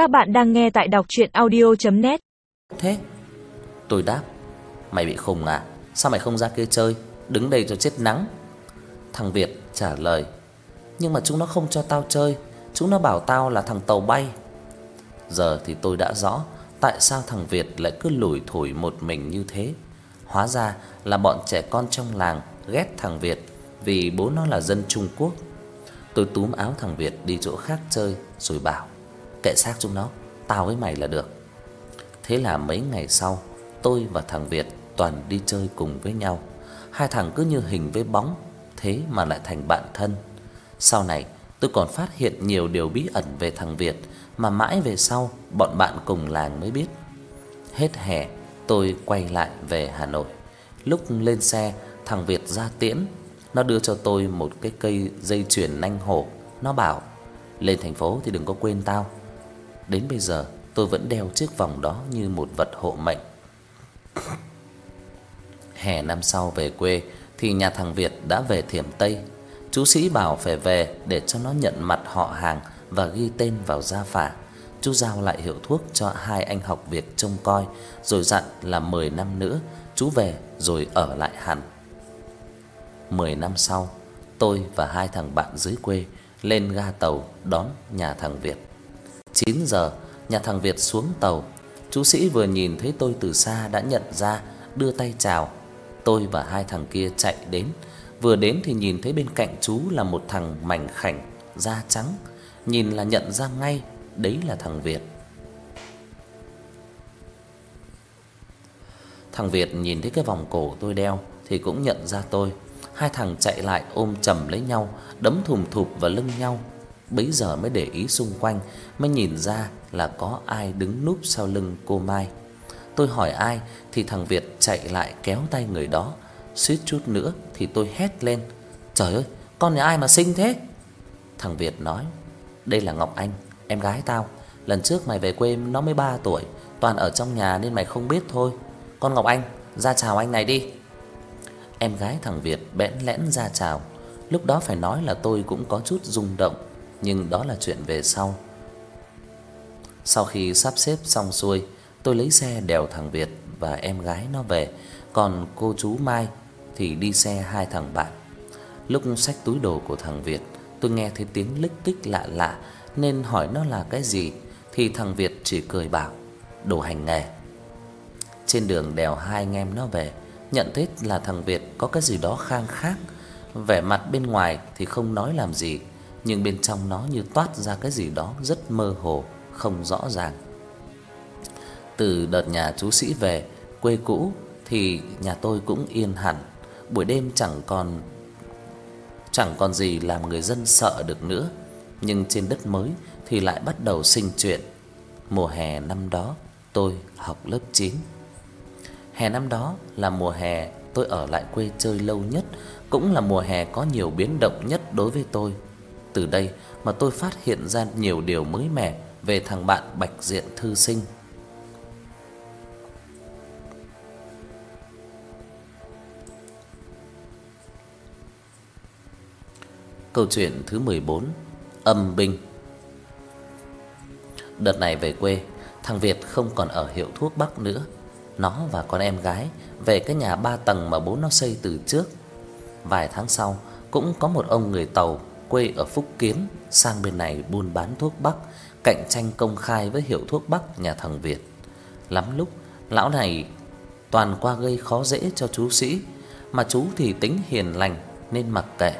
Các bạn đang nghe tại đọc audio net Thế? Tôi đáp, mày bị khùng à? Sao mày không ra kia chơi, đứng đây cho chết nắng? Thằng Việt trả lời, nhưng mà chúng nó không cho tao chơi, chúng nó bảo tao là thằng tàu bay. Giờ thì tôi đã rõ tại sao thằng Việt lại cứ lủi thủi một mình như thế. Hóa ra là bọn trẻ con trong làng ghét thằng Việt vì bố nó là dân Trung Quốc. Tôi túm áo thằng Việt đi chỗ khác chơi rồi bảo: "Kệ xác chúng nó, tao với mày là được." Thế là mấy ngày sau, tôi và thằng Việt toàn đi chơi cùng với nhau. Hai thằng cứ như hình với bóng, thế mà lại thành bạn thân. Sau này, tôi còn phát hiện nhiều điều bí ẩn về thằng Việt mà mãi về sau bọn bạn cùng làng mới biết. Hết hè, tôi quay lại về Hà Nội. Lúc lên xe, thằng Việt ra tiễn, nó đưa cho tôi một cái cây dây chuyền nanh hổ, nó bảo: "Lên thành phố thì đừng có quên tao." Đến bây giờ, tôi vẫn đeo chiếc vòng đó như một vật hộ mệnh. Hè năm sau về quê thì nhà thằng Việt đã về Thiểm Tây. Chú sĩ bảo phải về để cho nó nhận mặt họ hàng và ghi tên vào gia phả. Chú giao lại hiệu thuốc cho hai anh học việc trông coi, rồi dặn là 10 năm nữa chú về rồi ở lại hẳn. 10 năm sau, tôi và hai thằng bạn dưới quê lên ga tàu đón nhà thằng Việt. 9 giờ, nhà thằng Việt xuống tàu. Chú sĩ vừa nhìn thấy tôi từ xa đã nhận ra, đưa tay chào. Tôi và hai thằng kia chạy đến, vừa đến thì nhìn thấy bên cạnh chú là một thằng mảnh khảnh, da trắng, nhìn là nhận ra ngay, đấy là thằng Việt. Thằng Việt nhìn thấy cái vòng cổ tôi đeo thì cũng nhận ra tôi. Hai thằng chạy lại ôm chầm lấy nhau, đấm thùm thụp vào lưng nhau. Bấy giờ mới để ý xung quanh, mới nhìn ra là có ai đứng núp sau lưng cô Mai. Tôi hỏi ai thì thằng Việt chạy lại kéo tay người đó, suýt chút nữa thì tôi hét lên: "Trời ơi, con nhà ai mà xinh thế?" Thằng Việt nói: "Đây là Ngọc Anh, em gái tao, lần trước mày về quê nó mới 3 tuổi, toàn ở trong nhà nên mày không biết thôi. Con Ngọc Anh, ra chào anh này đi." Em gái thằng Việt bẽn lẽn ra chào. Lúc đó phải nói là tôi cũng có chút rung động, nhưng đó là chuyện về sau. Sau khi sắp xếp xong xuôi, tôi lấy xe đèo thằng Việt và em gái nó về, còn cô chú Mai thì đi xe hai thằng bạn. Lúc xách túi đồ của thằng Việt, tôi nghe thấy tiếng lích kích lạ lạ nên hỏi nó là cái gì thì thằng Việt chỉ cười bảo: "Đồ hành nghề." Trên đường đèo hai anh em nó về, nhận thấy là thằng Việt có cái gì đó khang khác, vẻ mặt bên ngoài thì không nói làm gì, nhưng bên trong nó như toát ra cái gì đó rất mơ hồ, không rõ ràng. Từ đợt nhà chú sĩ về quê cũ thì nhà tôi cũng yên hẳn, buổi đêm chẳng còn chẳng còn gì làm người dân sợ được nữa, nhưng trên đất mới thì lại bắt đầu sinh chuyện. Mùa hè năm đó, tôi học lớp 9. Hè năm đó là mùa hè tôi ở lại quê chơi lâu nhất, cũng là mùa hè có nhiều biến động nhất đối với tôi. Từ đây mà tôi phát hiện ra nhiều điều mới mẻ về thằng bạn Bạch Diện thư sinh. Câu chuyện thứ 14: Âm binh. Đợt này về quê, thằng Việt không còn ở hiệu thuốc Bắc nữa. Nó và con em gái về cái nhà ba tầng mà bố nó xây từ trước. Vài tháng sau, cũng có một ông người Tàu quê ở Phúc Kiến sang bên này buôn bán thuốc Bắc, cạnh tranh công khai với hiệu thuốc Bắc nhà thằng Việt. Lắm lúc lão này toàn qua gây khó dễ cho chú sĩ, mà chú thì tính hiền lành nên mặc kệ.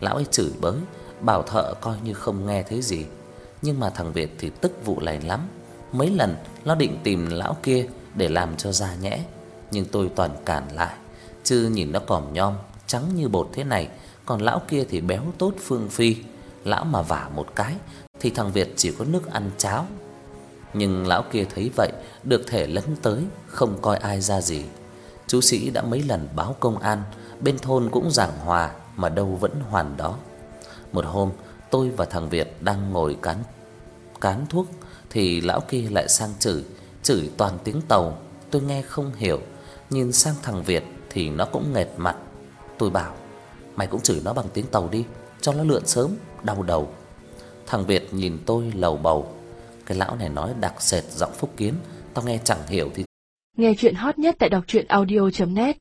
Lão ấy chửi bới, bảo thợ coi như không nghe thấy gì, nhưng mà thằng Việt thì tức vụ này lắm. Mấy lần nó định tìm lão kia để làm cho ra nhẽ, nhưng tôi toàn cản lại, chứ nhìn nó còm nhom, trắng như bột thế này, còn lão kia thì béo tốt phương phi, lão mà vả một cái thì thằng Việt chỉ có nước ăn cháo. Nhưng lão kia thấy vậy, được thể lấn tới, không coi ai ra gì. Chú sĩ đã mấy lần báo công an, bên thôn cũng giảng hòa mà đâu vẫn hoàn đó. Một hôm, tôi và thằng Việt đang ngồi cán cán thuốc thì lão kia lại sang chửi, chửi toàn tiếng Tàu, tôi nghe không hiểu, nhìn sang thằng Việt thì nó cũng nghệt mặt. Tôi bảo: "Mày cũng chửi nó bằng tiếng Tàu đi, cho nó lượn sớm, đau đầu." Thằng Việt nhìn tôi lầu bầu: Cái lão này nói đặc sệt giọng Phúc Kiến, tao nghe chẳng hiểu thì Nghe chuyện hot nhất tại đọc truyện audio net